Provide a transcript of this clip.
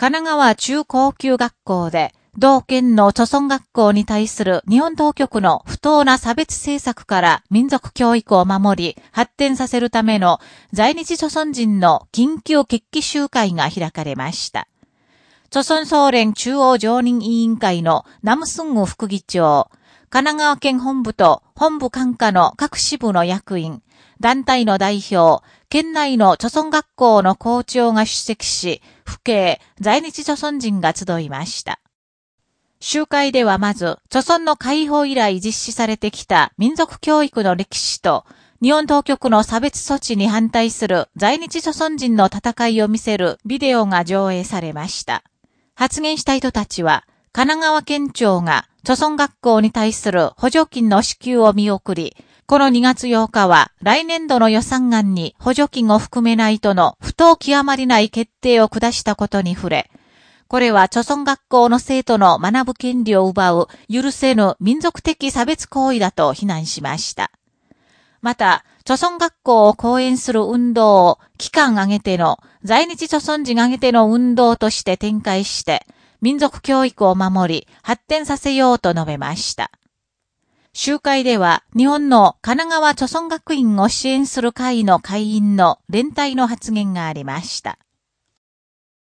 神奈川中高級学校で、同県の著村学校に対する日本当局の不当な差別政策から民族教育を守り、発展させるための在日著村人の緊急決起集会が開かれました。著村総連中央常任委員会のナムスング副議長、神奈川県本部と本部管下の各支部の役員、団体の代表、県内の著村学校の校長が出席し、府警、在日著村人が集いました。集会ではまず、著村の解放以来実施されてきた民族教育の歴史と、日本当局の差別措置に反対する在日著村人の戦いを見せるビデオが上映されました。発言した人たちは、神奈川県庁が著村学校に対する補助金の支給を見送り、この2月8日は来年度の予算案に補助金を含めないとの不当極まりない決定を下したことに触れ、これは、著村学校の生徒の学ぶ権利を奪う、許せぬ民族的差別行為だと非難しました。また、著村学校を講演する運動を期間挙げての、在日著村人挙げての運動として展開して、民族教育を守り、発展させようと述べました。集会では、日本の神奈川著村学院を支援する会の会員の連帯の発言がありました。